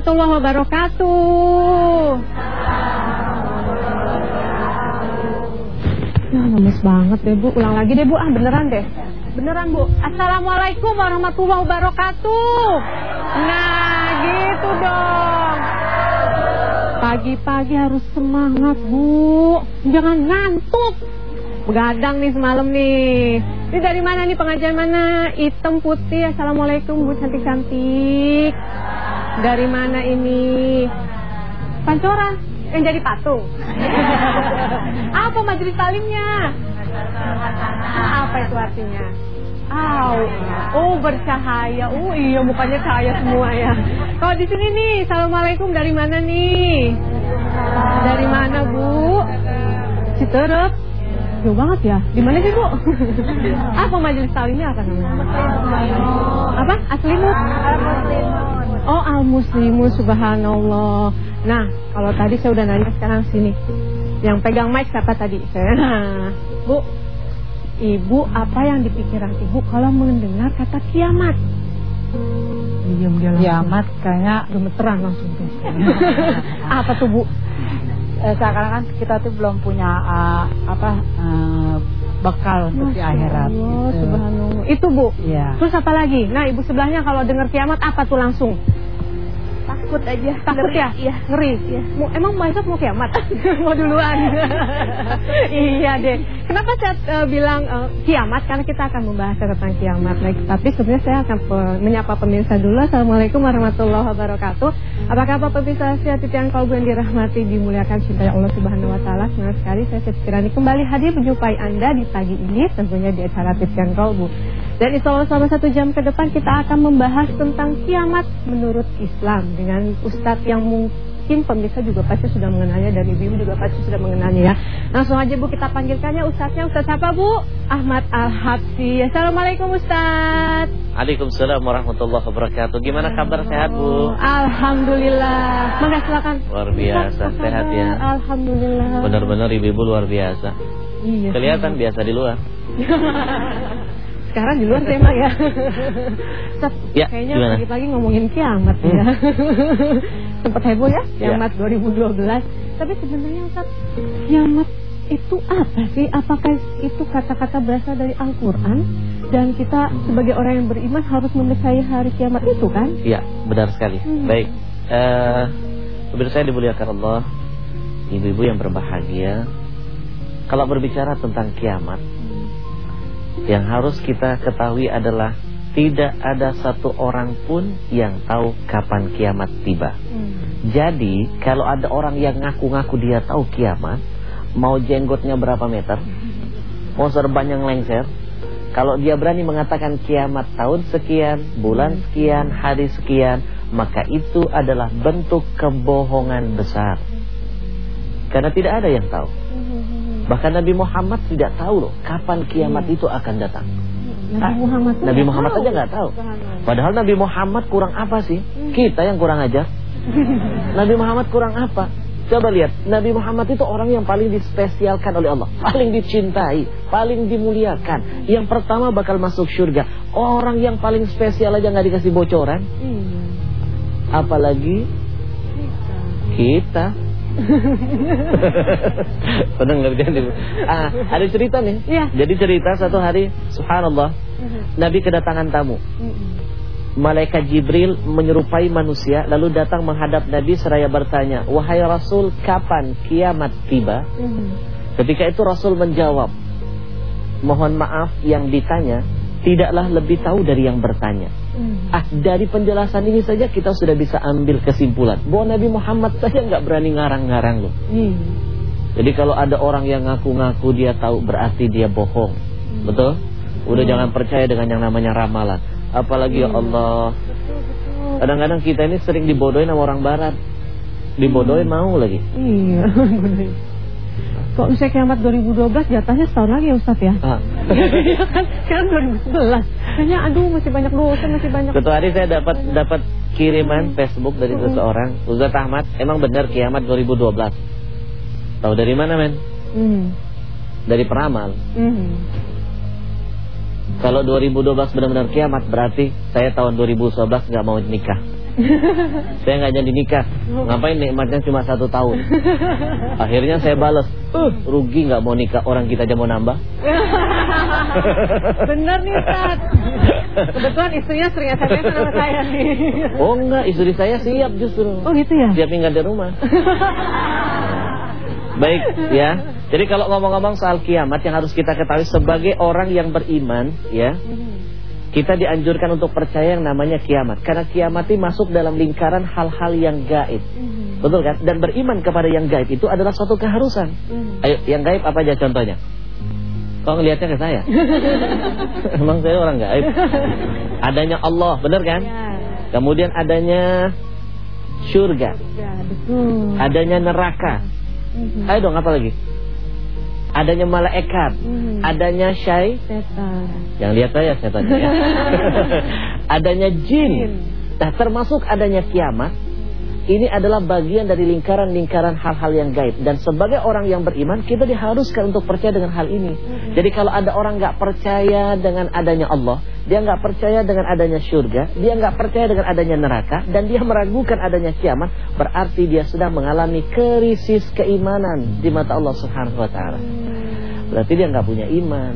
warahmatullahi wabarakatuh. Ya lemes banget deh Bu, ulang lagi deh Bu, ah beneran deh. Beneran Bu. Assalamualaikum warahmatullahi wabarakatuh. Nah, gitu dong. Pagi-pagi harus semangat Bu, jangan ngantuk. Begadang nih semalam nih. Ini dari mana nih pengajian mana? Hitam putih. Assalamualaikum Bu cantik-cantik. Dari mana ini? Pancora yang jadi patung. Apa majelis talimnya? Apa itu artinya? Aw, oh bercahaya. Oh iya mukanya cahaya semua ya. Kalau di sini nih, assalamualaikum dari mana nih? Dari mana Bu? Citerep. Jauh banget ya. Di mana sih Bu? apa majelis talimnya apa namanya? Apa? Aslimut? Oh al muslimu subhanallah. Nah kalau tadi saya udah nanya sekarang sini. Yang pegang mic siapa tadi? Saya. Bu, ibu apa yang dipikiran ibu kalau mendengar kata kiamat? Diam dia langsung. Kiamat kayaknya gemeteran langsung tuh. apa tuh bu? eh, seakan-akan kita tuh belum punya uh, apa uh, bekal untuk di akhirat. Allah, gitu. subhanallah. Itu bu. Iya. Terus apa lagi? Nah ibu sebelahnya kalau dengar kiamat apa tuh langsung? Takut aja. Takut Ngeri. ya? Iya. Ngeri? Mau, emang besok mau kiamat? mau duluan? iya deh. Kenapa saya eh, bilang eh, kiamat? Karena kita akan membahas tentang kiamat. Nah, tapi sebenarnya saya akan pe- menyapa pemirsa dulu. Assalamualaikum warahmatullahi wabarakatuh. Apa kabar pemirsa sehat yang kalbu yang dirahmati, dimuliakan cinta Allah Subhanahu Wa Taala. Senang sekali saya Kirani kembali hadir menjumpai Anda di pagi ini, tentunya di acara Titian Kalbu. Dan insya Allah selama satu jam ke depan kita akan membahas tentang kiamat menurut Islam dengan Ustadz yang mungkin pemirsa juga pasti sudah mengenalnya dan ibu juga pasti sudah mengenalnya ya. Langsung aja Bu kita panggilkannya Ustadznya Ustadz siapa Bu? Ahmad Al-Habsi. Assalamualaikum Ustadz. Waalaikumsalam warahmatullahi wabarakatuh. Gimana kabar sehat Bu? Alhamdulillah. Mangga silakan. Luar biasa, Ustadz, sehat ya. Alhamdulillah. Benar-benar ibu-ibu luar biasa. Iya. Kelihatan biasa di luar. Sekarang di luar tema ya. Ustaz, Ya, kayaknya gimana? pagi-pagi ngomongin kiamat ya. Sempat heboh ya, Ya. kiamat 2012. Tapi sebenarnya Ustaz, kiamat itu apa sih? Apakah itu kata-kata berasal dari Al-Quran? Dan kita sebagai orang yang beriman harus mempercayai hari kiamat itu kan? Iya, benar sekali. Hmm. Baik. Eh, pemirsa yang dimuliakan Allah, ibu-ibu yang berbahagia. Kalau berbicara tentang kiamat, yang harus kita ketahui adalah tidak ada satu orang pun yang tahu kapan kiamat tiba. Jadi, kalau ada orang yang ngaku-ngaku dia tahu kiamat, mau jenggotnya berapa meter, mau serban yang lengser, kalau dia berani mengatakan kiamat tahun sekian, bulan sekian, hari sekian, maka itu adalah bentuk kebohongan besar. Karena tidak ada yang tahu. Bahkan Nabi Muhammad tidak tahu loh kapan kiamat itu akan datang. Nabi Muhammad tuh Nabi Muhammad tahu. aja nggak tahu. Padahal Nabi Muhammad kurang apa sih? Kita yang kurang ajar. Nabi Muhammad kurang apa? Coba lihat, Nabi Muhammad itu orang yang paling dispesialkan oleh Allah, paling dicintai, paling dimuliakan. Yang pertama bakal masuk surga. Orang yang paling spesial aja nggak dikasih bocoran, Iya. apalagi kita. Pernah nggak jadi? Ah, ada cerita nih. Iya. Jadi cerita satu hari, subhanallah, Nabi kedatangan tamu. Malaikat Jibril menyerupai manusia lalu datang menghadap Nabi seraya bertanya, "Wahai Rasul, kapan kiamat tiba?" Ketika itu Rasul menjawab, "Mohon maaf yang ditanya tidaklah lebih tahu dari yang bertanya." Ah, dari penjelasan ini saja kita sudah bisa ambil kesimpulan bahwa Nabi Muhammad saja nggak berani ngarang-ngarang loh. Iya. Jadi kalau ada orang yang ngaku-ngaku dia tahu berarti dia bohong. Betul? Udah jangan percaya dengan yang namanya ramalan. Apalagi ya Allah. Kadang-kadang kita ini sering dibodohin sama orang barat. Dibodohin mau lagi. Iya. Kok misalnya kiamat 2012 jatahnya setahun lagi ya Ustaz ya? Ah. Iya kan? Sekarang 2011. Kayaknya aduh masih banyak dosa, masih banyak. Suatu hari saya dapat dapat kiriman Facebook dari seseorang, Ustaz Ahmad, emang benar kiamat 2012. Tahu dari mana, men? Hmm. Dari peramal. Hmm. Kalau 2012 benar-benar kiamat berarti saya tahun 2011 nggak mau nikah. Saya nggak jadi nikah. Ngapain nikmatnya cuma satu tahun? Akhirnya saya balas, uh, rugi nggak mau nikah orang kita aja mau nambah. Bener nih Ustaz. Kebetulan istrinya sering SMS sama saya nih. Oh enggak, istri saya siap justru. Oh gitu ya? Siap tinggal di rumah. Baik ya. Jadi kalau ngomong-ngomong soal kiamat yang harus kita ketahui sebagai orang yang beriman ya. Kita dianjurkan untuk percaya yang namanya kiamat Karena kiamat ini masuk dalam lingkaran hal-hal yang gaib Betul kan? Dan beriman kepada yang gaib itu adalah suatu keharusan Ayo, yang gaib apa aja contohnya? Kok ngelihatnya ke saya? Emang saya orang gaib Adanya Allah, benar kan? Ya. Kemudian adanya surga Ya, betul. Adanya neraka Mhm. Ayo dong, apa lagi? Adanya malaikat Mhm. Adanya syai Setan. Yang lihat saya setan ya. adanya jin. Nah, termasuk adanya kiamat. Ini adalah bagian dari lingkaran-lingkaran hal-hal yang gaib dan sebagai orang yang beriman kita diharuskan untuk percaya dengan hal ini. Jadi kalau ada orang nggak percaya dengan adanya Allah, dia nggak percaya dengan adanya surga, dia nggak percaya dengan adanya neraka dan dia meragukan adanya kiamat, berarti dia sedang mengalami krisis keimanan di mata Allah Subhanahu wa taala. Berarti dia nggak punya iman.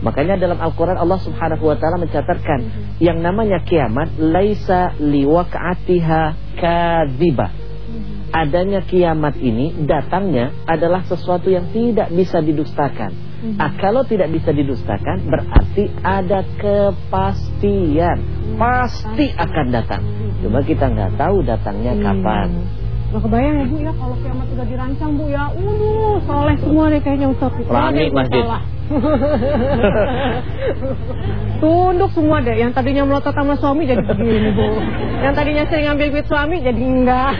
Makanya dalam Al-Quran Allah subhanahu wa ta'ala mencatatkan Yang namanya kiamat Laisa liwaka'atiha kadhiba Adanya kiamat ini Datangnya adalah sesuatu yang tidak bisa didustakan. Ah, Kalau tidak bisa didustakan Berarti ada kepastian. Pasti akan datang. Cuma kita nggak tahu datangnya kapan. Gak kebayang ya Bu ya kalau kiamat udah dirancang Bu ya. Uh, soleh semua deh kayaknya Ustaz. Rame masjid. Tunduk semua deh. Yang tadinya melotot sama suami jadi begini Bu. Yang tadinya sering ngambil duit suami jadi enggak.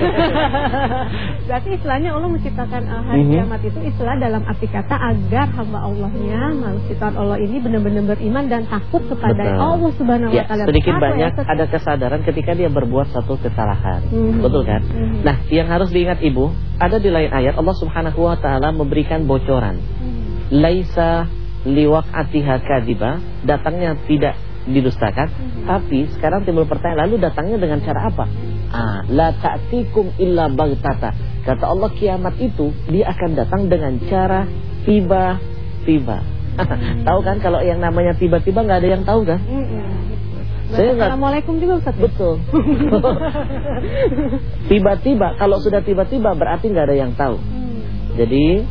Berarti istilahnya Allah menciptakan uh, hari Mhm. kiamat itu istilah dalam arti kata agar hamba Allahnya, ciptaan Allah ini benar-benar beriman dan takut kepada Betul. Allah Subhanahu Ya, wa taala. sedikit Apa ya, banyak Ustaz? ada kesadaran ketika dia berbuat satu kesalahan. Mhm. Betul kan? Mhm. Nah, yang harus diingat Ibu, ada di lain ayat Allah Subhanahu wa taala memberikan bocoran. Mhm. Laisa liwaqatiha kadiba, datangnya tidak didustakan, Mhm. tapi sekarang timbul pertanyaan, lalu datangnya dengan cara apa? Ah, la ta'tikum illa baghtata. Kata Allah kiamat itu dia akan datang dengan cara tiba-tiba. tahu kan kalau yang namanya tiba-tiba nggak ada yang tahu kan? Mm-mm. Saya nggak- Assalamualaikum juga Ustaz. ya? Betul. Tiba-tiba, kalau sudah tiba-tiba berarti nggak ada yang tahu. Hmm. Jadi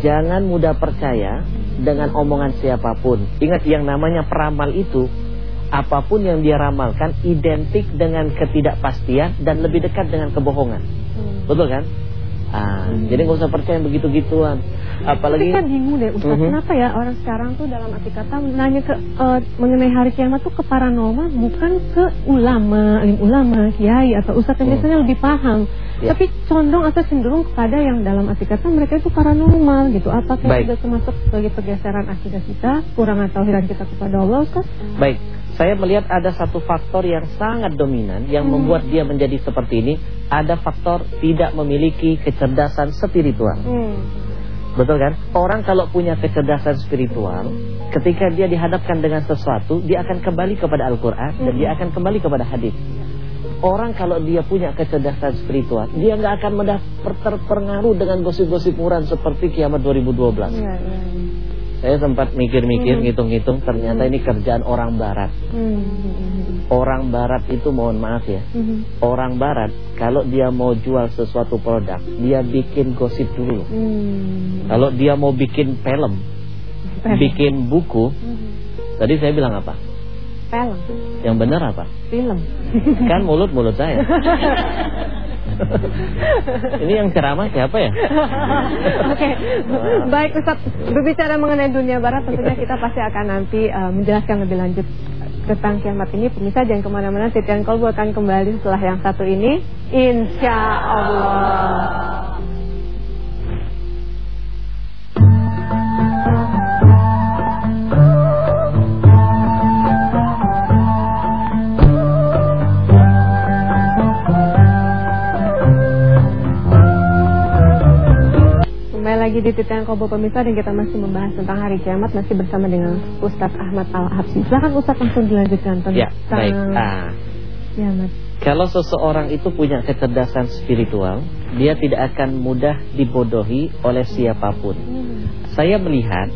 jangan mudah percaya dengan omongan siapa pun. Ingat yang namanya peramal itu apa pun yang dia ramalkan identik dengan ketidakpastian dan lebih dekat dengan kebohongan. Hmm. Betul kan? Ah, jadi nggak usah percaya yang begitu-gituan. Apalagi Tapi kan bingung deh Ustaz, Mhm. kenapa ya orang sekarang tuh dalam arti kata nanya ke eh, mengenai hari kiamat tuh ke paranormal bukan ke ulama, alim ulama, kiai atau ustaz yang Hmm. biasanya lebih paham. Ya. Tapi condong atau cenderung kepada yang dalam arti kata mereka itu paranormal gitu. Apakah Baik. sudah termasuk sebagai pergeseran akidah kita, kurang tauhidan kita kepada Allah Ustaz? Baik, saya melihat ada satu faktor yang sangat dominan yang Hmm. membuat dia menjadi seperti ini. Ada faktor tidak memiliki kecerdasan spiritual. Hmm. Betul kan? Orang kalau punya kecerdasan spiritual, ketika dia dihadapkan dengan sesuatu, dia akan kembali kepada Al-Quran dan dia akan kembali kepada hadis. Orang kalau dia punya kecerdasan spiritual, dia nggak akan mudah terpengaruh dengan gosip-gosip murah seperti kiamat 2012. Iya, iya. Saya sempat mikir-mikir, Hmm. ngitung-ngitung, ternyata ini kerjaan orang Barat. Hmm. Hmm. Orang Barat itu mohon maaf ya, Hmm. orang Barat kalau dia mau jual sesuatu produk, dia bikin gosip dulu. Hmm. Kalau dia mau bikin film, bikin buku, Hmm. tadi saya bilang apa? Film. Yang benar apa? Film. Kan mulut-mulut saya. Ini yang ceramah siapa ya? Oke, baik Ustaz. Berbicara mengenai dunia barat, tentunya kita pasti akan nanti eh, menjelaskan lebih lanjut tentang kiamat ini. Pemirsa jangan ke mana-mana, Titian Kolbu akan kembali setelah yang satu ini. Insya Allah. Lagi di Titian Kolbu Pemirsa dan kita masih membahas tentang hari kiamat masih bersama dengan Ustadz Ahmad Al-Habsi. Silahkan Ustadz langsung dilanjutkan tentang Ya, baik. Ah, kiamat. Kalau seseorang itu punya kecerdasan spiritual, dia tidak akan mudah dibodohi oleh siapa pun. Hmm. Saya melihat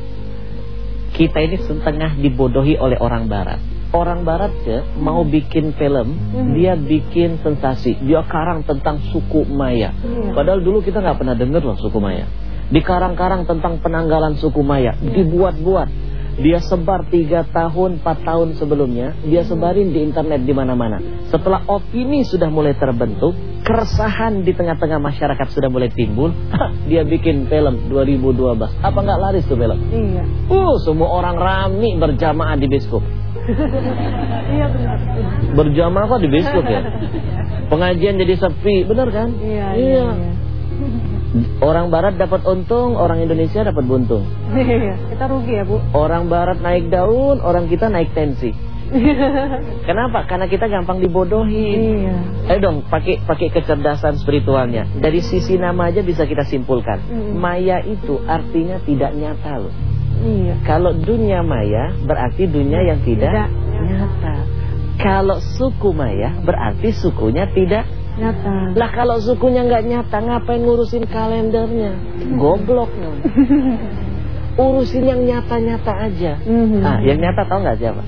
kita ini setengah dibodohi oleh orang barat. Orang barat ya mau bikin film, Hmm. dia bikin sensasi. Dia karang tentang suku Maya. Iya. Padahal dulu kita nggak pernah dengar loh suku Maya. Dikarang-karang tentang penanggalan suku Maya, dibuat-buat. Dia sebar 3 tahun, 4 tahun sebelumnya, dia sebarin di internet di mana-mana. Setelah opini sudah mulai terbentuk, keresahan di tengah-tengah masyarakat sudah mulai timbul, dia bikin film 2012. Apa nggak laris tuh film? Iya. Uh, semua orang rami berjamaah di bioskop. Iya benar. Berjamaah kok di bioskop ya? Pengajian jadi sepi, benar kan? Iya, iya. iya. Orang barat dapat untung, orang Indonesia dapat buntung. Iya, kita rugi ya, Bu. Orang barat naik daun, orang kita naik tensi. Kenapa? Karena kita gampang dibodohi. Iya. Ayo dong, pakai pakai kecerdasan spiritualnya. Dari sisi nama aja bisa kita simpulkan. Mm. Maya itu artinya tidak nyata loh. Iya. Kalau dunia maya berarti dunia yang tidak, Tidak nyata. Kalau suku maya berarti sukunya tidak. Nyata. Lah kalau sukunya nggak nyata, ngapain ngurusin kalendernya? Goblok loh. Urusin yang nyata-nyata aja. Mhm. Ah, yang nyata tahu nggak siapa?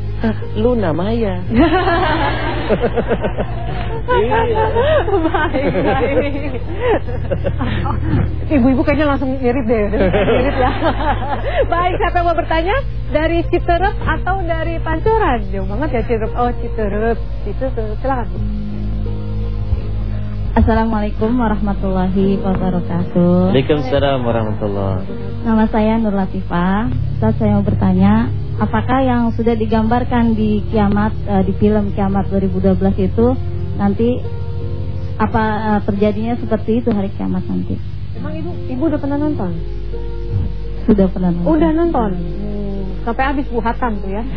Luna Maya. iya. baik, baik. Ibu-ibu kayaknya langsung irit deh. Irit ya. baik, siapa yang mau bertanya? Dari Citerep atau dari Pancoran? Jauh banget ya Citerep. Oh, Citerep. Citerep. Silakan. Assalamualaikum warahmatullahi wabarakatuh. Waalaikumsalam warahmatullah. Nama saya Nur Latifah. Ustaz saya mau bertanya, apakah yang sudah digambarkan di kiamat eh, di film Kiamat 2012 itu nanti apa eh, terjadinya seperti itu hari kiamat nanti? Emang ibu, ibu udah pernah nonton? Sudah pernah nonton? Udah nonton. Hmm, sampai habis Bu Hatam tuh ya.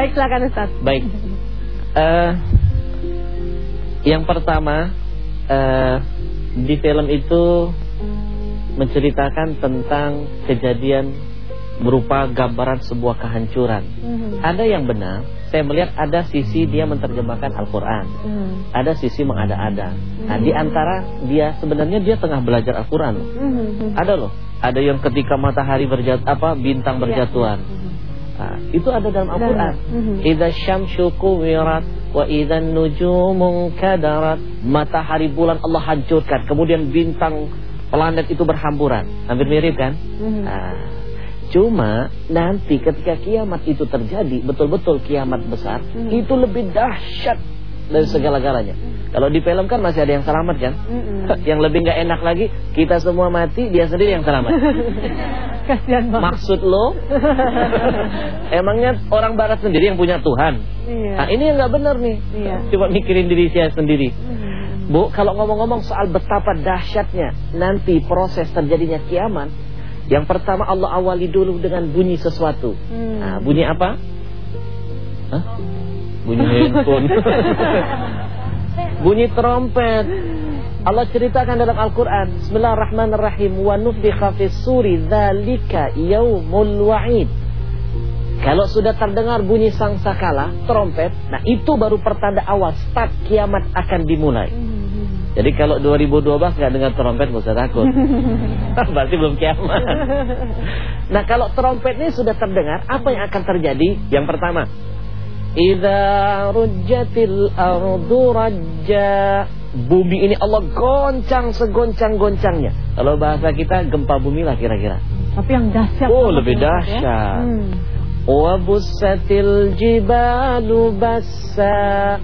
Baik, silakan Ustaz. Baik. Eh, yang pertama eh, di film itu menceritakan tentang kejadian berupa gambaran sebuah kehancuran. Mhm. Ada yang benar, saya melihat ada sisi dia menerjemahkan Al-Quran. Hmm. Ada sisi mengada-ada. Nah, di antara dia sebenarnya dia tengah belajar Al-Quran. loh. Mhm. Ada loh, ada yang ketika matahari berjat apa bintang berjatuhan. Nah, itu ada dalam Al-Quran. Mhm. Idza syamsu kuwirat wa idza nujumu kadarat. Matahari bulan Allah hancurkan, kemudian bintang planet itu berhamburan. Hampir mirip kan? Mhm. Nah, cuma nanti ketika kiamat itu terjadi, betul-betul kiamat besar, Mhm. itu lebih dahsyat dari segala-galanya. Kalau di film kan masih ada yang selamat kan? Yang lebih nggak enak lagi, kita semua mati, dia sendiri yang selamat. Kasihan banget. Maksud lo? Emangnya orang barat sendiri yang punya Tuhan? Iya. Nah ini yang nggak benar nih. Iya. Coba mikirin diri saya sendiri. Bu, kalau ngomong-ngomong soal betapa dahsyatnya nanti proses terjadinya kiamat, yang pertama Allah awali dulu dengan bunyi sesuatu. Hmm. Nah, bunyi apa? Hah? Bunyi handphone. bunyi trompet. Allah ceritakan dalam Al-Quran Bismillahirrahmanirrahim Wa nufikha fis suri Dhalika yaumul wa'id Kalau sudah terdengar bunyi sangsakala Trompet Nah itu baru pertanda awal Start kiamat akan dimulai. Jadi kalau 2012 nggak dengar trompet Gak usah takut Berarti belum kiamat Nah kalau trompet ini sudah terdengar Apa yang akan terjadi? Yang pertama Idza rujjatil ardu rajja Bumi ini Allah goncang segoncang-goncangnya Kalau bahasa kita gempa bumi lah kira-kira Tapi yang dahsyat. Oh, lebih ya, ya. dahsyat. Hmm. Wa bussatil jibalu bassa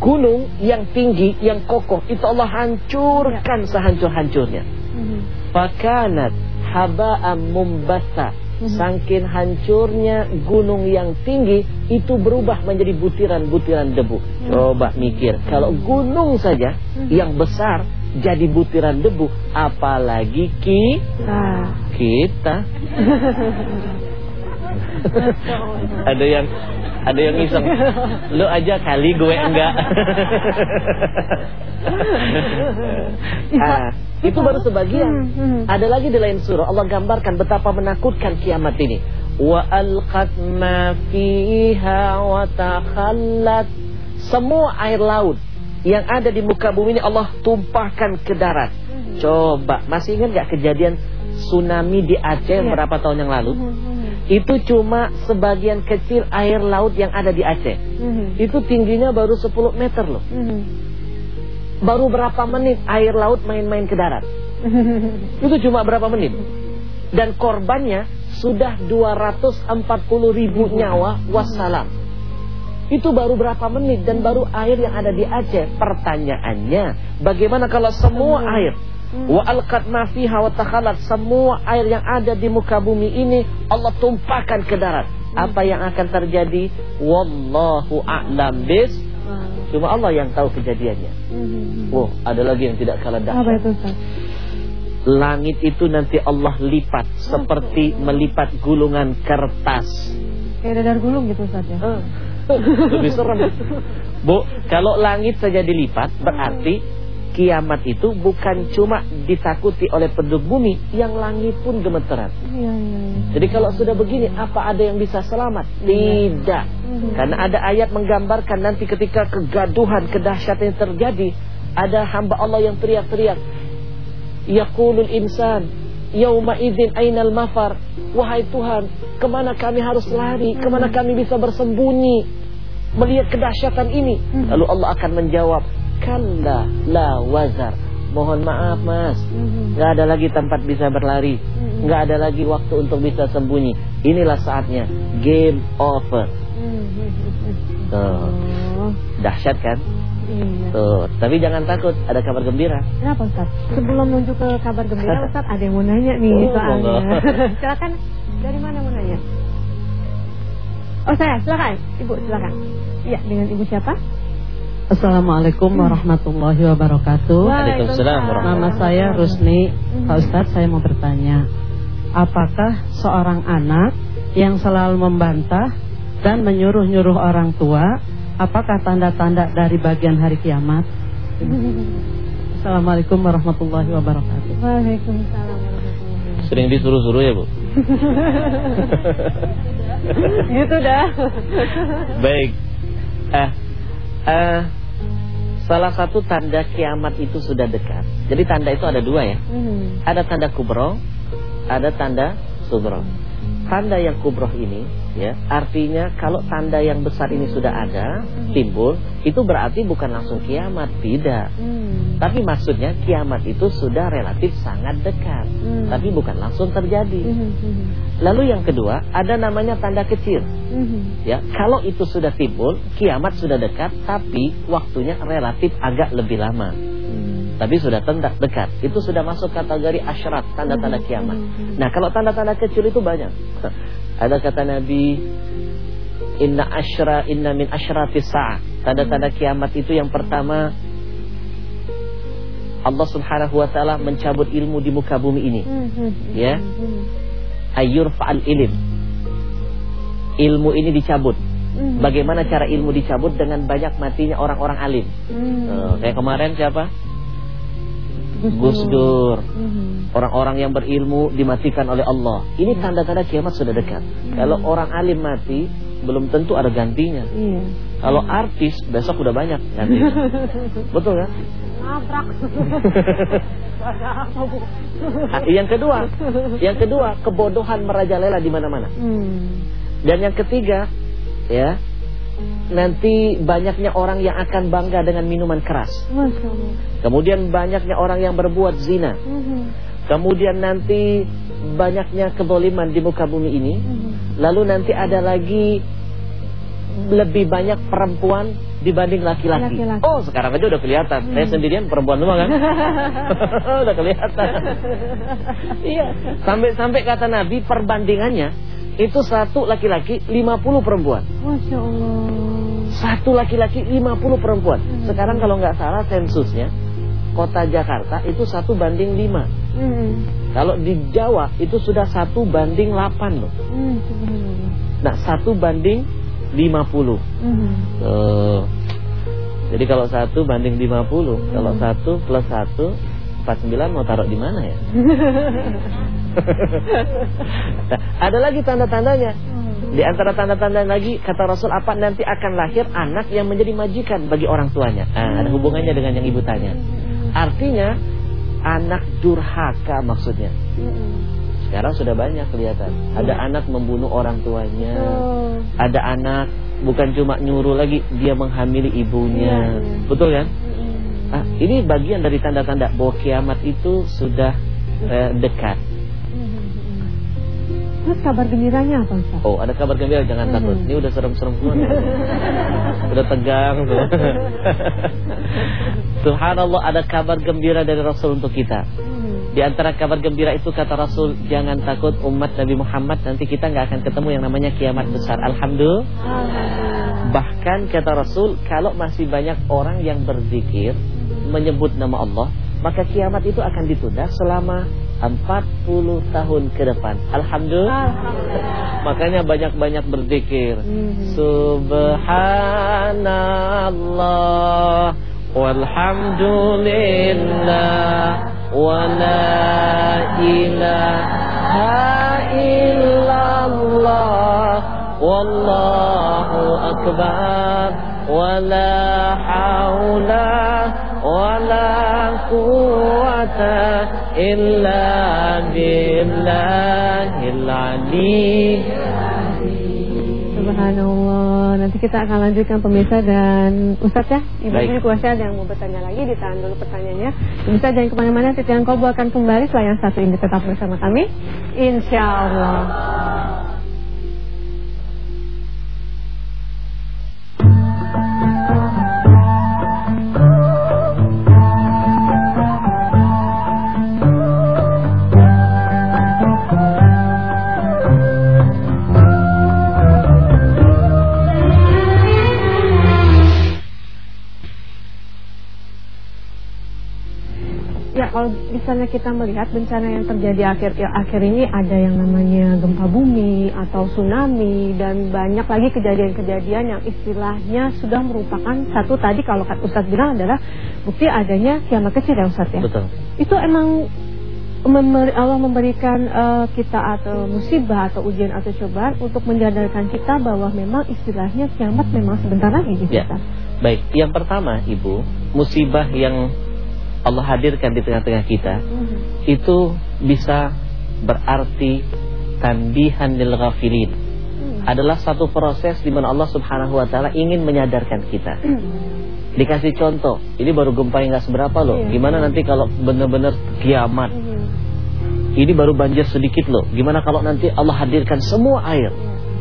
Gunung yang tinggi, yang kokoh Itu Allah hancurkan sehancur-hancurnya Mhm. Fakanat haba'am mumbasa Mhm. Sangkin hancurnya gunung yang tinggi Itu berubah menjadi butiran-butiran debu. Coba mikir Kalau gunung saja yang besar Jadi butiran debu Apalagi ki Nah. kita. Ada yang ada yang iseng Lu aja kali gue enggak ah, Itu baru sebagian Hmm, hmm. Ada lagi di lain surah Allah gambarkan betapa menakutkan kiamat ini wa alqat ma fiha wa takhallat semua air laut yang ada di muka bumi ini Allah tumpahkan ke darat. Mhm. Coba, masih ingat gak kejadian tsunami di Aceh Iya. berapa tahun yang lalu? Mhm, mhm. Itu cuma sebagian kecil air laut yang ada di Aceh. Mhm. Itu tingginya baru 10 meter loh. Mhm. Baru berapa menit air laut main-main ke darat. Itu cuma berapa menit. Dan korbannya sudah 240 ribu nyawa wassalam. Itu baru berapa menit dan baru air yang ada di Aceh. Pertanyaannya, bagaimana kalau semua air wa alqat ma fiha wa takhalat semua air yang ada di muka bumi ini Allah tumpahkan ke darat. Apa yang akan terjadi? Wallahu a'lam bis. Cuma Allah yang tahu kejadiannya. Mhm. Wow, ada lagi yang tidak kalah Apa dahsyat. itu Ustaz? Langit itu nanti Allah lipat seperti melipat gulungan kertas. Kayak dadar gulung gitu Ustaz ya? Lebih serem. Bu, kalau langit saja dilipat berarti kiamat itu bukan cuma ditakuti oleh penduduk bumi, yang langit pun gemeteran. Iya, iya, iya. Jadi kalau sudah begini, apa ada yang bisa selamat? Tidak. Mhm. Karena ada ayat menggambarkan nanti ketika kegaduhan, kedahsyatan yang terjadi, ada hamba Allah yang teriak-teriak, Yaqulul insan, Yauma idzin ainal mafar. Wahai Tuhan, ke mana kami harus lari? Ke mana kami bisa bersembunyi? Melihat kedahsyatan ini. Lalu Allah akan menjawab, Kalla la wazar. Mohon maaf mas, Mhm. nggak ada lagi tempat bisa berlari, nggak ada lagi waktu untuk bisa sembunyi. Inilah saatnya game over. Mhm. Tuh, Oh, dahsyat kan? iya. Tuh, tapi jangan takut, ada kabar gembira. Kenapa Ustaz? Sebelum menuju ke kabar gembira Ustaz ada yang mau nanya nih Oh, soalnya. silakan dari mana mau nanya? Oh saya, silakan. Ibu silakan. Iya, dengan Ibu siapa? Assalamualaikum warahmatullahi wabarakatuh. Waalaikumsalam warahmatullahi Nama saya Rusni. Pak Ustadz, saya mau bertanya, apakah seorang anak yang selalu membantah dan menyuruh-nyuruh orang tua, apakah tanda-tanda dari bagian hari kiamat? Assalamualaikum warahmatullahi wabarakatuh. Waalaikumsalam warahmatullahi wabarakatuh. Sering disuruh-suruh ya bu? gitu dah. Baik. Eh, eh, salah satu tanda kiamat itu sudah dekat. Jadi tanda itu ada dua ya. Mhm. Ada tanda kubro, ada tanda sugro. Tanda yang kubroh ini, ya, artinya kalau tanda yang besar ini sudah ada, timbul, itu berarti bukan langsung kiamat, tidak. Mhm. Tapi maksudnya kiamat itu sudah relatif sangat dekat, Hmm. tapi bukan langsung terjadi. Mhm. Mhm. Lalu yang kedua, ada namanya tanda kecil. Mhm. Ya, kalau itu sudah timbul, kiamat sudah dekat, tapi waktunya relatif agak lebih lama. Tapi sudah tanda dekat. Itu sudah masuk kategori asyrat, tanda-tanda kiamat. Nah, kalau tanda-tanda kecil itu banyak. Ada kata Nabi, Inna asyra inna min asyratis sa'ah. Tanda-tanda kiamat itu yang pertama Allah Subhanahu wa taala mencabut ilmu di muka bumi ini. Ya. Mhm. Ayyur fa'al ilim. Ilmu ini dicabut. Bagaimana cara ilmu dicabut dengan banyak matinya orang-orang alim? Mhm. Eh, kayak kemarin siapa? Gus Dur. Mhm. Orang-orang yang berilmu dimatikan oleh Allah. Ini tanda-tanda kiamat sudah dekat. Kalau orang alim mati, belum tentu ada gantinya. Iya. Kalau artis, besok udah banyak gantinya. Betul kan? Nabrak. Ah, yang kedua, yang kedua, kebodohan merajalela di mana-mana. Hmm. Dan yang ketiga, ya, nanti banyaknya orang yang akan bangga dengan minuman keras. Kemudian banyaknya orang yang berbuat zina. Mhm. Kemudian nanti banyaknya kedoliman di muka bumi ini. Mhm. Lalu nanti ada lagi lebih banyak perempuan dibanding laki-laki. Oh, sekarang aja udah kelihatan. Saya sendirian perempuan semua kan? udah kelihatan. iya. Sampai-sampai kata Nabi perbandingannya itu satu laki-laki 50 perempuan. Masya Allah. Satu laki-laki 50 perempuan. Sekarang kalau nggak salah sensusnya kota Jakarta itu satu banding 5. Hmm. Kalau di Jawa itu sudah satu banding 8 loh. Hmm. Nah, satu banding 50. Mhm. Tuh. Jadi kalau satu banding 50, kalau satu plus satu 49 mau taruh di mana ya? nah, ada lagi tanda-tandanya. Di antara tanda-tanda lagi kata Rasul apa nanti akan lahir anak yang menjadi majikan bagi orang tuanya. Nah, ada hubungannya dengan yang ibu tanya. Artinya anak durhaka maksudnya. Sekarang sudah banyak kelihatan. Ada anak membunuh orang tuanya. Ada anak bukan cuma nyuruh lagi dia menghamili ibunya. Betul kan? Ah, ini bagian dari tanda-tanda bahwa kiamat itu sudah eh, dekat. Terus kabar gembiranya apa Ustaz? Oh, ada kabar gembira jangan takut. Ini udah serem-serem semua. nih. udah tegang tuh. Subhanallah ada kabar gembira dari Rasul untuk kita. Di antara kabar gembira itu kata Rasul, jangan takut umat Nabi Muhammad nanti kita nggak akan ketemu yang namanya kiamat besar. Alhamdulillah. Bahkan kata Rasul, kalau masih banyak orang yang berzikir menyebut nama Allah, maka kiamat itu akan ditunda selama 40 tahun ke depan. Alhamdulillah. Makanya banyak-banyak berzikir. Subhanallah walhamdulillah wa la ilaha illallah wallahu akbar wa la haula la quwata illa billahil ali Subhanallah. Nanti kita akan lanjutkan pemirsa dan Ustaz ya. Ibu ini kuasa yang mau bertanya lagi. Ditahan dulu pertanyaannya. Pemirsa jangan ke mana-mana. Titian Kobo akan kembali setelah yang satu ini tetap bersama kami. Insya Allah. Misalnya kita melihat bencana yang terjadi akhir ya, akhir ini ada yang namanya gempa bumi atau tsunami dan banyak lagi kejadian-kejadian yang istilahnya sudah merupakan satu tadi kalau kata Ustadz bilang adalah bukti adanya kiamat kecil ya Ustadz ya. Betul. Itu emang memberi, Allah memberikan eh, kita atau musibah atau ujian atau cobaan untuk menyadarkan kita bahwa memang istilahnya kiamat memang sebentar lagi gitu Ya. Ustaz. Baik, yang pertama Ibu, musibah yang Allah hadirkan di tengah-tengah kita itu bisa berarti tanbihan lil ghafilin. Adalah satu proses di mana Allah Subhanahu wa taala ingin menyadarkan kita. Dikasih contoh, ini baru gempa yang nggak seberapa loh. Iya. Gimana nanti kalau benar-benar kiamat? Ini baru banjir sedikit loh. Gimana kalau nanti Allah hadirkan semua air?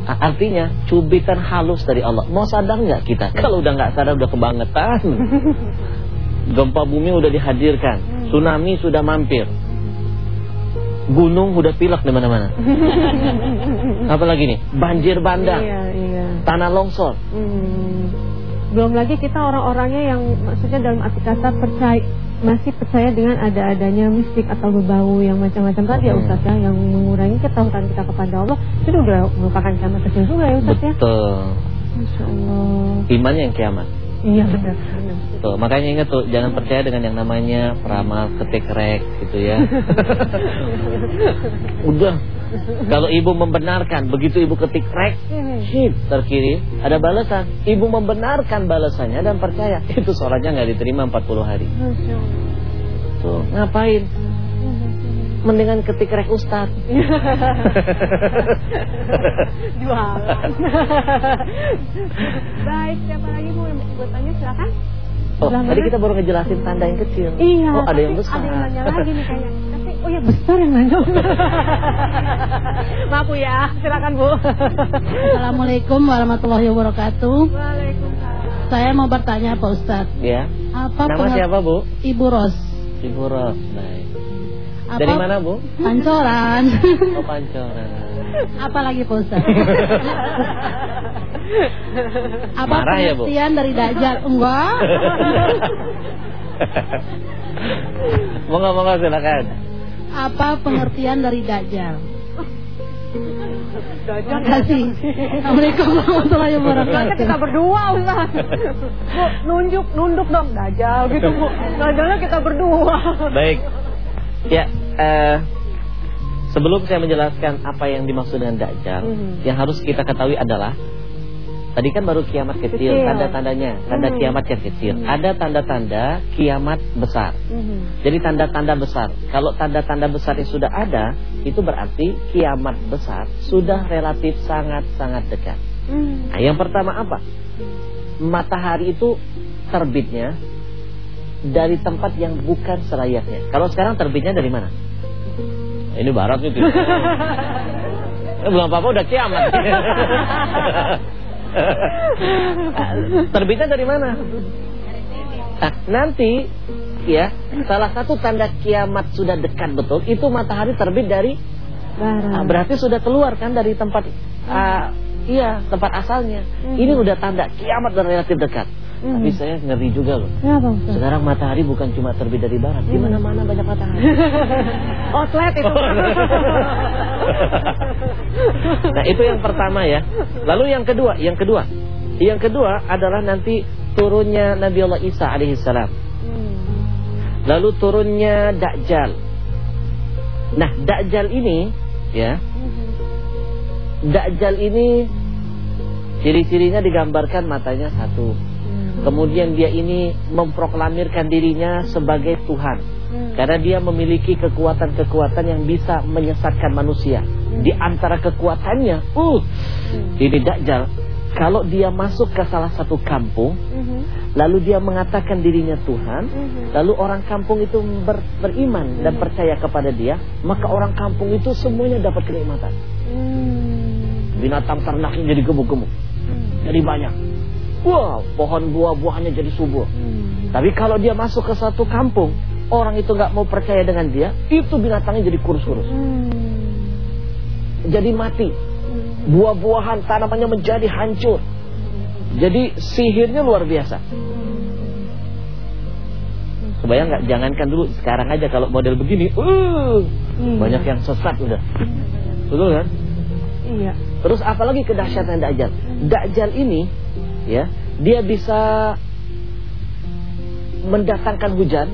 A- Artinya cubitan halus dari Allah. Mau sadar nggak kita? Kalau udah nggak sadar udah kebangetan. Gempa bumi udah dihadirkan, tsunami sudah mampir, gunung udah pilek di mana-mana. Apalagi nih, banjir bandang, Iya, iya. tanah longsor. Hmm. Belum lagi kita orang-orangnya yang maksudnya dalam arti kata percaya masih percaya dengan ada-adanya mistik atau berbau yang macam-macam tadi ya Hmm. Ustaz ya yang mengurangi ketahuan kita kepada Allah itu merupakan kiamat kecil juga ya Ustaz ya. Betul. Masya Allah. Imannya yang kiamat. Iya benar. Tuh, makanya ingat tuh jangan percaya dengan yang namanya peramal ketik rek gitu ya. Udah. Kalau ibu membenarkan begitu ibu ketik rek, hit terkiri ada balasan. Ibu membenarkan balasannya dan percaya itu sholatnya nggak diterima 40 hari. Tuh, ngapain? Mendingan ketik rek ustad. Jualan. Baik, siapa lagi mau yang bertanya silakan. Oh, Sebelah tadi kita baru ngejelasin tanda yang kecil. Iya. Oh, ada yang besar. Ada yang nanya lagi nih kayaknya. Tapi oh ya besar yang nanya. Maaf ya, silakan Bu. Assalamualaikum warahmatullahi wabarakatuh. Waalaikumsalam. Saya mau bertanya Pak Ustadz, Ya. apa Nama siapa, Bu? Ibu Ros? Ibu Ros. Baik. Apa Dari mana, Bu? Pancoran. Oh, Pancoran. apa lagi Pak Ustadz? apa Marah ya, Bu? pengertian dari Dajjal? Enggak. Monggo, monggo silakan. apa pengertian dari Dajjal? Terima kasih. Assalamualaikum warahmatullahi wabarakatuh. kita berdua Ustaz. Bu, nunjuk, nunduk dong Dajjal gitu Bu. Dajalnya kita berdua. Baik. Ya, eh sebelum saya menjelaskan apa yang dimaksud dengan dajjal, Mhm. yang harus kita ketahui adalah tadi kan baru kiamat kecil, Kecil. tanda-tandanya, tanda Mhm. kiamat yang kecil. Mhm. Ada tanda-tanda kiamat besar. Mhm. Jadi tanda-tanda besar. Kalau tanda-tanda besar yang sudah ada, itu berarti kiamat besar sudah relatif sangat-sangat dekat. Mhm. Nah, yang pertama apa? Matahari itu terbitnya dari tempat yang bukan selayaknya. Kalau sekarang terbitnya dari mana? Ini barat itu. Eh, belum apa-apa udah kiamat. terbitnya dari mana? Nah, nanti ya salah satu tanda kiamat sudah dekat betul itu matahari terbit dari Barat. Ah, berarti sudah keluar kan dari tempat ah, iya tempat asalnya. Hmm. Ini udah tanda kiamat dan relatif dekat. Hmm. Tapi saya ngeri juga loh. Ustaz? Sekarang matahari bukan cuma terbit dari barat, di Hmm. mana-mana banyak matahari. Outlet itu. nah, itu yang pertama ya. Lalu yang kedua, yang kedua. Yang kedua adalah nanti turunnya Nabi Allah Isa alaihissalam. Hmm. Lalu turunnya Dajjal. Nah, Dajjal ini ya, Mhm. Dajjal ini ciri-cirinya digambarkan matanya satu. Hmm. Kemudian dia ini memproklamirkan dirinya sebagai Tuhan. Hmm. Karena dia memiliki kekuatan-kekuatan yang bisa menyesatkan manusia. Di antara kekuatannya, uh, Hmm. ini Dajjal. Kalau dia masuk ke salah satu kampung, Mhm. lalu dia mengatakan dirinya Tuhan, lalu orang kampung itu ber- beriman dan percaya kepada dia, maka orang kampung itu semuanya dapat kenikmatan. Hmm. Binatang ternaknya jadi gemuk-gemuk, Hmm. jadi banyak. Wow, pohon buah-buahannya jadi subur. Hmm. Tapi kalau dia masuk ke satu kampung, orang itu nggak mau percaya dengan dia, itu binatangnya jadi kurus-kurus, Hmm. jadi mati. Hmm. Buah-buahan tanamannya menjadi hancur. Jadi sihirnya luar biasa. Kebayang nggak? Jangankan dulu sekarang aja kalau model begini, uh, Iya. banyak yang sesat udah. Betul kan? Iya. Terus apalagi kedahsyatan Dajjal? Dajjal ini ya, dia bisa mendatangkan hujan,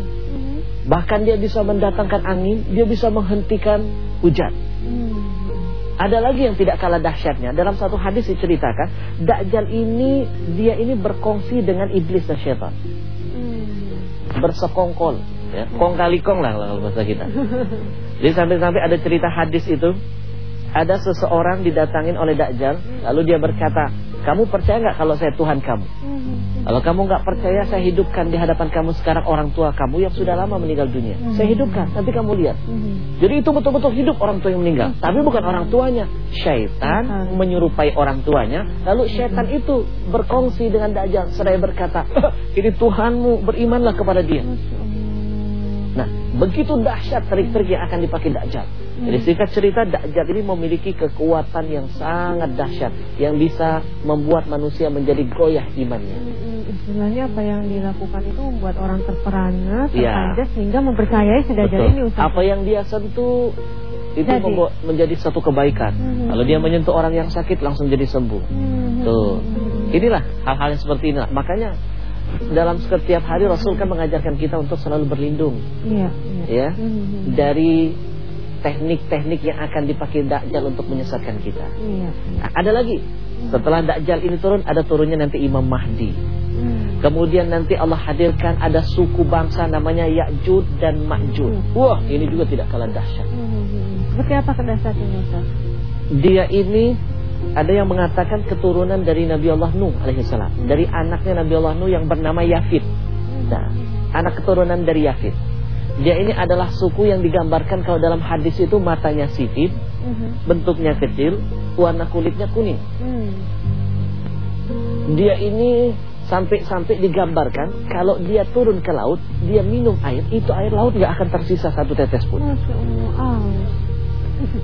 bahkan dia bisa mendatangkan angin, dia bisa menghentikan hujan. Ada lagi yang tidak kalah dahsyatnya. Dalam satu hadis diceritakan, Dajjal ini dia ini berkongsi dengan iblis dan syaitan. Bersekongkol, ya. Kong kali kong lah kalau bahasa kita. Jadi sampai-sampai ada cerita hadis itu, ada seseorang didatangin oleh Dajjal, lalu dia berkata, "Kamu percaya nggak kalau saya Tuhan kamu?" Mhm. Kalau kamu nggak percaya, saya hidupkan di hadapan kamu sekarang orang tua kamu yang sudah lama meninggal dunia. Saya hidupkan, nanti kamu lihat. Mhm. Jadi itu betul-betul hidup orang tua yang meninggal Tapi bukan orang tuanya Syaitan menyerupai orang tuanya Lalu syaitan itu berkongsi dengan Dajjal Seraya berkata Ini Tuhanmu berimanlah kepada dia. Nah begitu dahsyat trik-trik yang akan dipakai Dajjal Jadi singkat cerita Dajjal ini memiliki kekuatan yang sangat dahsyat Yang bisa membuat manusia menjadi goyah imannya Mm-mm. Istilahnya apa yang dilakukan itu membuat orang terperangah, Iya. terpanjat sehingga mempercayai si Dajjal ini Ustaz. Apa yang dia sentuh itu Jadi. membuat menjadi satu kebaikan. Mhm. Kalau dia menyentuh orang yang sakit langsung jadi sembuh. Mhm. Tuh. Inilah hal-hal yang seperti ini. Makanya dalam setiap hari Rasul kan mengajarkan kita untuk selalu berlindung Iya, iya. ya Mhm. dari teknik-teknik yang akan dipakai Dajjal untuk menyesatkan kita. Iya. Nah, ada lagi. Setelah Dajjal ini turun ada turunnya nanti Imam Mahdi. Mhm. Kemudian nanti Allah hadirkan ada suku bangsa namanya Ya'jud dan Ma'jud. Wah, ini juga tidak kalah dahsyat. Mhm. Seperti apa kedahsyatannya Ustaz? Dia ini ada yang mengatakan keturunan dari Nabi Allah Nuh alaihissalam. Dari anaknya Nabi Allah Nuh yang bernama Yafid. Nah, anak keturunan dari Yafid. Dia ini adalah suku yang digambarkan kalau dalam hadis itu matanya sipit, Mhm. bentuknya kecil, warna kulitnya kuning. Mhm. Dia ini sampai-sampai digambarkan kalau dia turun ke laut, dia minum air, itu air laut nggak akan tersisa satu tetes pun. Masya Allah.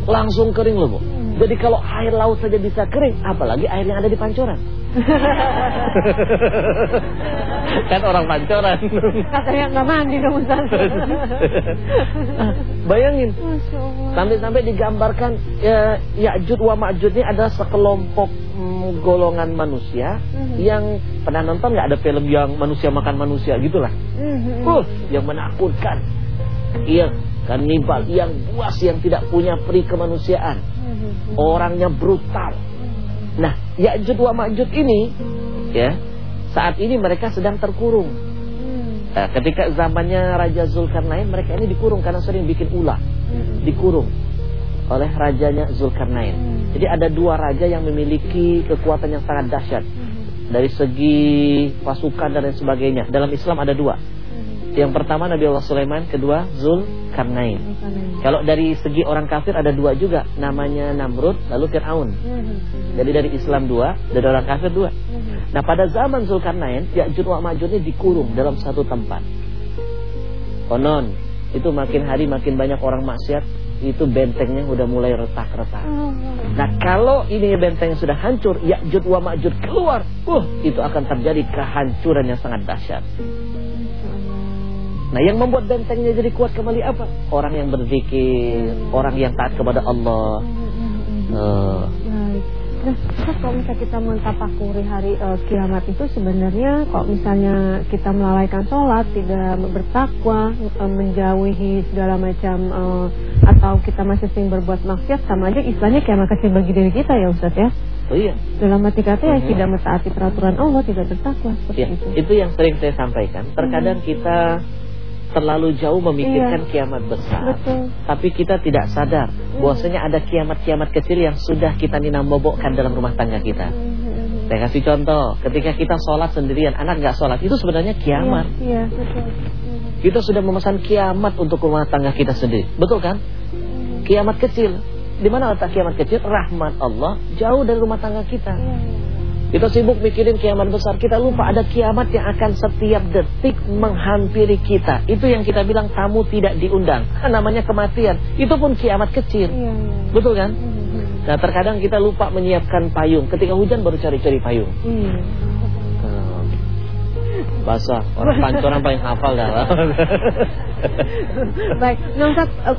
Langsung kering loh, Bu. Hmm. Jadi kalau air laut saja bisa kering, apalagi air yang ada di pancoran. kan orang pancoran. Katanya nggak mandi Ustaz. Ah, Bayangin, sampai-sampai digambarkan ya, Ya'jud wa Ma'jud ini adalah sekelompok mm, golongan manusia Mhm. yang pernah nonton nggak ada film yang manusia makan manusia gitulah. Mhm. Uh, yang menakutkan. Iya, Kan nibal yang buas yang tidak punya peri kemanusiaan. Orangnya brutal. Nah, Ya'jud wa Ma'jud ini ya, saat ini mereka sedang terkurung. Nah, ketika zamannya Raja Zulkarnain mereka ini dikurung karena sering bikin ulah. Dikurung oleh rajanya Zulkarnain. Jadi ada dua raja yang memiliki kekuatan yang sangat dahsyat. Dari segi pasukan dan lain sebagainya. Dalam Islam ada dua. Yang pertama Nabi Allah Sulaiman, kedua Zulkarnain. Kalau dari segi orang kafir ada dua juga, namanya Namrud lalu Fir'aun. Jadi dari Islam dua, dari orang kafir dua. Nah pada zaman Zulkarnain, Ya'jud wa Ma'jud ini dikurung dalam satu tempat. Konon, itu makin hari makin banyak orang maksiat, itu bentengnya udah mulai retak-retak. Nah kalau ini benteng sudah hancur, Ya'jud wa Ma'jud keluar, uh, itu akan terjadi kehancuran yang sangat dahsyat. Nah yang membuat bentengnya jadi kuat kembali apa? Orang yang berzikir, orang yang taat kepada Allah. Uh, Baik. Nah, kalau misalnya kita mentapakuri hari eh, kiamat itu sebenarnya kalau misalnya kita melalaikan sholat, tidak bertakwa, eh, menjauhi segala macam eh, atau kita masih sering berbuat maksiat, sama aja istilahnya kiamat kecil bagi diri kita ya Ustaz ya. oh iya, Dalam arti kata ya tidak mentaati peraturan Allah, tidak bertakwa seperti ya, itu. itu yang sering saya sampaikan. Terkadang kita terlalu jauh memikirkan kiamat besar. Betul. Tapi kita tidak sadar bahwasanya ada kiamat-kiamat kecil yang sudah kita ninambobokkan dalam rumah tangga kita. Saya kasih contoh, ketika kita sholat sendirian, anak nggak sholat, itu sebenarnya kiamat. Iya, betul. Kita sudah memesan kiamat untuk rumah tangga kita sendiri. Betul kan? Kiamat kecil. Di mana letak kiamat kecil? Rahmat Allah jauh dari rumah tangga kita. Kita sibuk mikirin kiamat besar, kita lupa ada kiamat yang akan setiap detik menghampiri kita. Itu yang kita bilang tamu tidak diundang. Kan namanya kematian. Itu pun kiamat kecil. Iya, iya. Betul kan? Nah, terkadang kita lupa menyiapkan payung. Ketika hujan baru cari-cari payung. Iya. Hmm. Basah. Orang pancoran paling hafal dah. Baik, nah Ustaz, eh,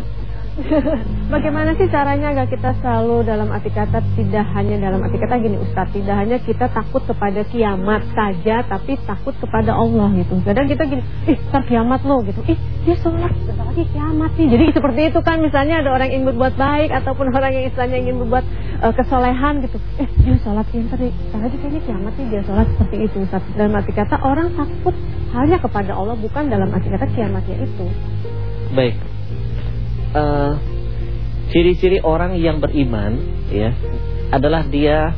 bagaimana sih caranya agar kita selalu dalam arti kata tidak hanya dalam arti kata gini Ustaz, tidak hanya kita takut kepada kiamat saja, tapi takut kepada Allah gitu. Kadang kita gini, ih ntar kiamat loh gitu, ih dia sholat, bentar lagi kiamat nih. Jadi seperti itu kan misalnya ada orang yang ingin berbuat baik ataupun orang yang istilahnya ingin berbuat eh, kesolehan gitu. Eh dia sholat ya, ntar, ntar lagi kayaknya kiamat nih dia sholat seperti itu Ustaz. Dalam arti kata orang takut hanya kepada Allah bukan dalam arti kata kiamatnya itu. Baik. Eh, Ciri-ciri orang yang beriman ya adalah dia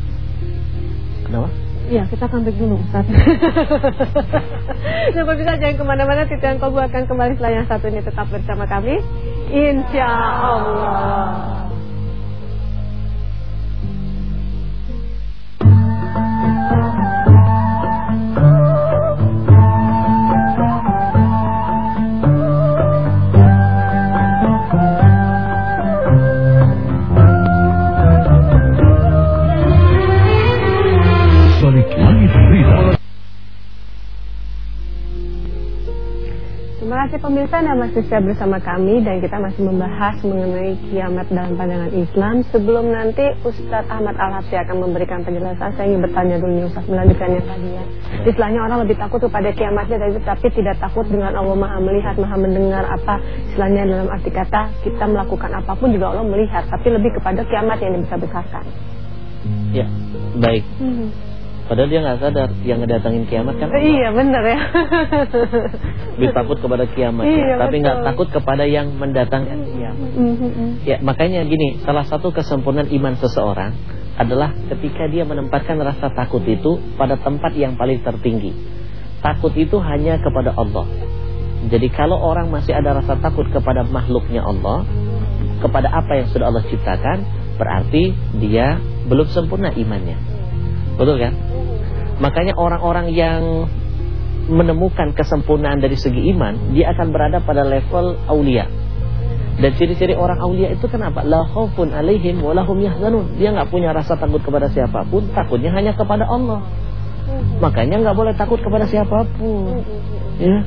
kenapa? Iya, kita akan break dulu Ustaz. Sampai bisa jangan ke mana-mana, Titian Kobu akan kembali setelah yang satu ini tetap bersama kami. Insya Allah. Kasih pemirsa Anda masih setia bersama kami dan kita masih membahas mengenai kiamat dalam pandangan Islam. Sebelum nanti Ustadz Ahmad Al-Habsyi akan memberikan penjelasan, saya ingin bertanya dulu nih Ustadz melanjutkan yang tadi ya. Istilahnya orang lebih takut kepada kiamatnya tapi, tapi tidak takut dengan Allah Maha melihat, Maha mendengar apa istilahnya dalam arti kata kita melakukan apa pun juga Allah melihat, tapi lebih kepada kiamat yang dibesar-besarkan. Ya, baik. Padahal dia nggak sadar yang ngedatangin kiamat kan Allah. Iya benar ya. Lebih takut kepada kiamat ya. Iya, tapi nggak takut kepada yang mendatangkan kiamat. Mhm. Ya, makanya gini, salah satu kesempurnaan iman seseorang adalah ketika dia menempatkan rasa takut itu pada tempat yang paling tertinggi. Takut itu hanya kepada Allah. Jadi kalau orang masih ada rasa takut kepada makhluknya Allah, kepada apa yang sudah Allah ciptakan, berarti dia belum sempurna imannya. Betul kan? Makanya orang-orang yang menemukan kesempurnaan dari segi iman, dia akan berada pada level aulia. Dan ciri-ciri orang aulia itu kenapa? La khaufun alaihim wa lahum yahzanun. Dia nggak punya rasa takut kepada siapa pun, takutnya hanya kepada Allah. Makanya nggak boleh takut kepada siapa pun. Ya.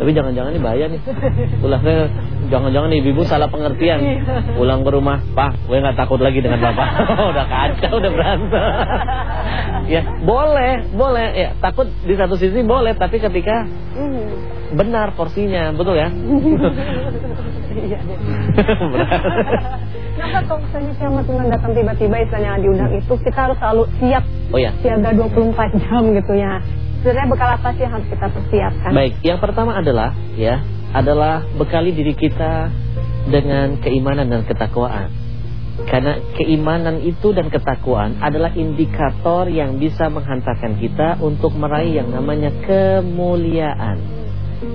Tapi jangan-jangan nih bahaya nih. Ulahnya jangan-jangan nih ibu salah pengertian. Pulang ke rumah, "Pak, gue nggak takut lagi dengan Bapak." udah kacau, udah berantem. ya, boleh, boleh. Ya, takut di satu sisi boleh, tapi ketika benar porsinya, betul ya? Iya. Kenapa kalau misalnya kiamat Tuhan datang tiba-tiba istilahnya diundang itu kita harus selalu siap Oh ya. siaga 24 jam gitu ya. Sebenarnya bekal apa sih yang harus kita persiapkan? Baik, yang pertama adalah ya, adalah bekali diri kita dengan keimanan dan ketakwaan. Karena keimanan itu dan ketakwaan adalah indikator yang bisa menghantarkan kita untuk meraih yang namanya kemuliaan.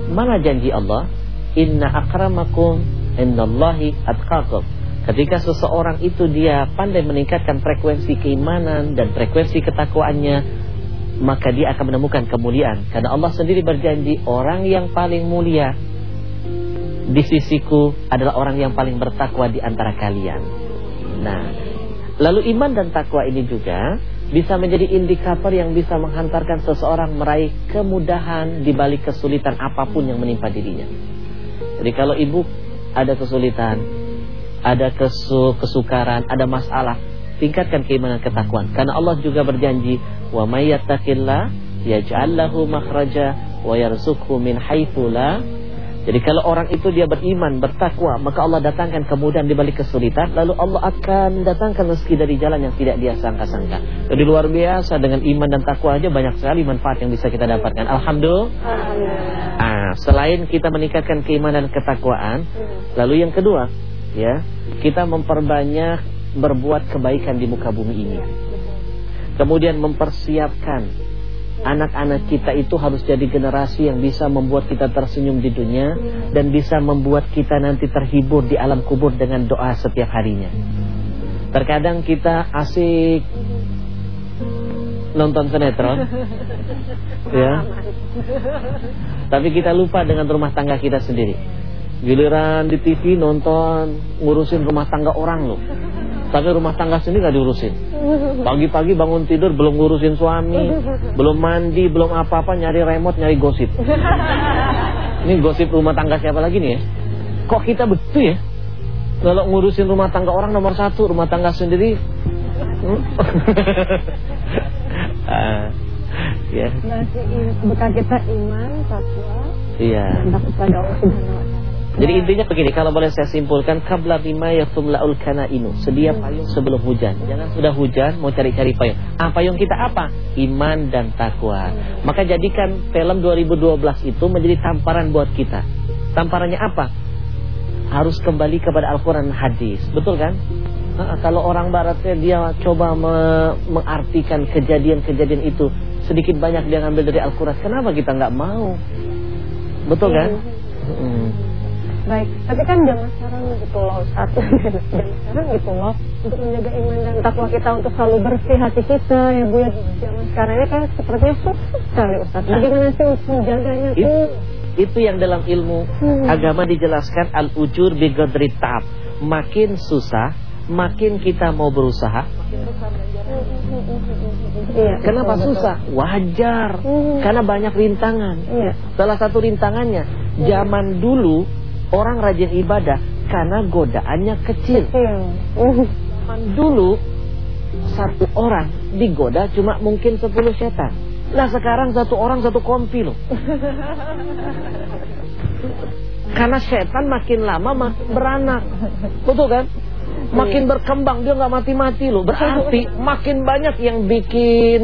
Mana janji Allah? Inna akramakum indallahi atqakum. Ketika seseorang itu dia pandai meningkatkan frekuensi keimanan dan frekuensi ketakwaannya, maka dia akan menemukan kemuliaan. Karena Allah sendiri berjanji orang yang paling mulia di sisiku adalah orang yang paling bertakwa di antara kalian. Nah, lalu iman dan takwa ini juga bisa menjadi indikator yang bisa menghantarkan seseorang meraih kemudahan di balik kesulitan apa pun yang menimpa dirinya. Jadi kalau ibu ada kesulitan, ada kesu kesukaran, ada masalah, tingkatkan keimanan ketakwaan. Karena Allah juga berjanji, "Wa may yattaqillah yaj'al lahu makhraja wa yarzuqhu min haitsu la jadi kalau orang itu dia beriman, bertakwa, maka Allah datangkan kemudahan di balik kesulitan, lalu Allah akan datangkan rezeki dari jalan yang tidak dia sangka-sangka. Jadi luar biasa dengan iman dan takwa aja banyak sekali manfaat yang bisa kita dapatkan. Alhamdulillah. Ah, selain kita meningkatkan keimanan dan ketakwaan, lalu yang kedua, ya, kita memperbanyak berbuat kebaikan di muka bumi ini. Kemudian mempersiapkan anak-anak kita itu harus jadi generasi yang bisa membuat kita tersenyum di dunia dan bisa membuat kita nanti terhibur di alam kubur dengan doa setiap harinya. Terkadang kita asik nonton sinetron, ya, tapi kita lupa dengan rumah tangga kita sendiri. Giliran di TV nonton ngurusin rumah tangga orang loh. Tapi rumah tangga sendiri gak diurusin. Pagi-pagi bangun tidur belum ngurusin suami Belum mandi, belum apa-apa Nyari remote, nyari gosip. Ini gosip rumah tangga siapa lagi nih ya? Kok kita betul ya? Kalau ngurusin rumah tangga orang nomor satu Rumah tangga sendiri hmm? ah, ya. Masih bekal kita iman, takwa. Iya. Kepada Allah Subhanahu wa jadi intinya begini, kalau boleh saya simpulkan, kabla bima yatumlaul inu, sedia payung sebelum hujan. Jangan sudah hujan mau cari-cari payung. Ah, payung kita apa? Iman dan takwa. Maka jadikan film 2012 itu menjadi tamparan buat kita. Tamparannya apa? Harus kembali kepada Al-Qur'an hadis. Betul kan? Nah, kalau orang baratnya dia coba me mengartikan kejadian-kejadian itu sedikit banyak dia ngambil dari Al-Qur'an. Kenapa kita nggak mau? Betul kan? Hmm. Baik, tapi kan zaman sekarang gitu loh satu zaman sekarang gitu loh untuk menjaga iman dan takwa kita untuk selalu bersih hati kita ya Bu ya zaman sekarang ini kan sepertinya susah sekali Ustaz. Bagaimana sih untuk menjaganya itu, itu yang dalam ilmu hmm. agama dijelaskan al-ujur bigadri tab. Makin susah, makin kita mau berusaha. Iya, Kenapa betul, susah? Wajar. Hmm. Karena banyak rintangan. Iya. Salah satu rintangannya, zaman dulu orang rajin ibadah karena godaannya kecil. kecil. Dulu satu orang digoda cuma mungkin sepuluh setan. Nah sekarang satu orang satu kompi loh. Karena setan makin lama makin beranak. Betul kan? Makin berkembang dia nggak mati-mati loh. Berarti makin banyak yang bikin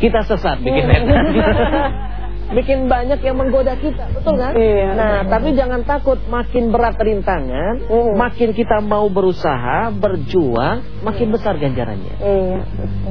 kita sesat, bikin setan. bikin banyak yang menggoda kita, betul kan? Iya. Nah, tapi jangan takut makin berat rintangan, mm. makin kita mau berusaha, berjuang, makin besar ganjarannya. Iya.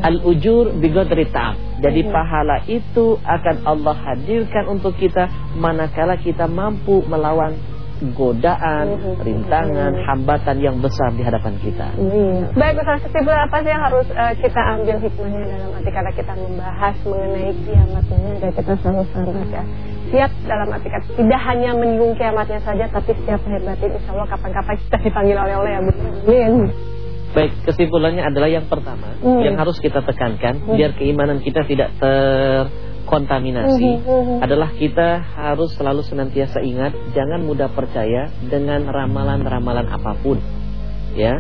Al-ujur bigodri Jadi mm. pahala itu akan Allah hadirkan untuk kita manakala kita mampu melawan godaan, rintangan, hambatan yang besar di hadapan kita. Hmm. Baik, Ustaz, kesimpulan apa sih yang harus uh, kita ambil hikmahnya dalam arti kata kita membahas mengenai kiamat ini agar kita selalu selamat ya. Siap dalam arti kata tidak hanya menyinggung kiamatnya saja, tapi siap hebatin insya Allah kapan-kapan kita dipanggil oleh oleh ya Bu. Amin. Baik, kesimpulannya adalah yang pertama hmm. yang harus kita tekankan hmm. biar keimanan kita tidak ter kontaminasi uh -huh. adalah kita harus selalu senantiasa ingat jangan mudah percaya dengan ramalan-ramalan apa pun ya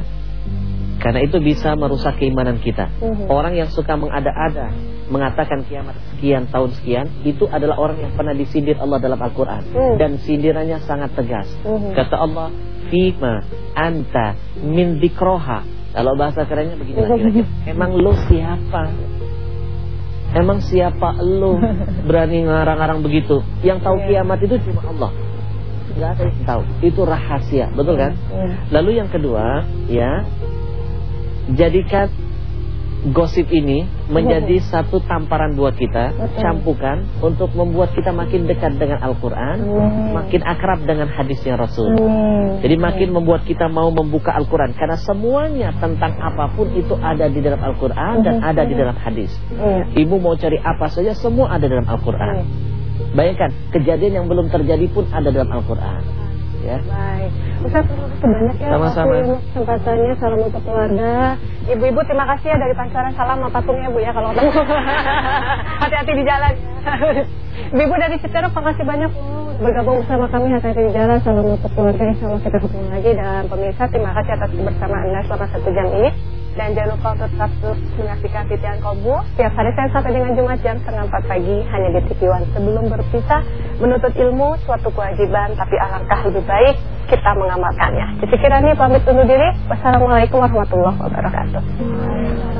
karena itu bisa merusak keimanan kita uh -huh. orang yang suka mengada-ada mengatakan kiamat sekian tahun sekian itu adalah orang yang pernah disindir Allah dalam Al-Qur'an dan sindirannya sangat tegas. Kata Allah, "Fima anta min dzikroha." Kalau bahasa kerennya begini lah kira-kira. Emang lo siapa? Emang siapa lo berani ngarang-ngarang begitu? Yang tahu kiamat itu cuma Allah. Enggak ada yang tahu. Itu rahasia, betul kan? Iya. Lalu yang kedua, ya, jadikan gosip ini menjadi satu tamparan buat kita, Betul. campukan untuk membuat kita makin dekat dengan Al-Qur'an, Amin. makin akrab dengan hadisnya Rasul. Amin. Jadi makin membuat kita mau membuka Al-Quran Karena semuanya tentang apa pun itu ada di dalam Al-Quran dan ada di dalam hadis Iya. Ibu mau cari apa saja semua ada dalam Al-Quran Bayangkan kejadian yang belum terjadi pun ada dalam Al-Quran ya. Baik. Ustaz, terima kasih banyak ya Sama-sama. kesempatannya. Salam untuk keluarga. Ibu-ibu terima kasih ya dari Pancoran. Salam sama patungnya Bu ya kalau ketemu. Hati-hati di jalan. Ibu-ibu dari Citerep makasih banyak loh bergabung bersama kami hati-hati di jalan. Salam untuk keluarga. Insya Allah kita ketemu lagi. Dan pemirsa terima kasih atas kebersamaan Anda selama satu jam ini. Dan jangan lupa untuk terus menyaksikan titian kolbu Setiap hari saya sampai dengan Jumat jam setengah 4 pagi Hanya di TV One. Sebelum berpisah Menuntut ilmu suatu kewajiban Tapi alangkah lebih baik kita mengamalkannya. Jadi kiranya pamit undur diri. Wassalamualaikum warahmatullahi wabarakatuh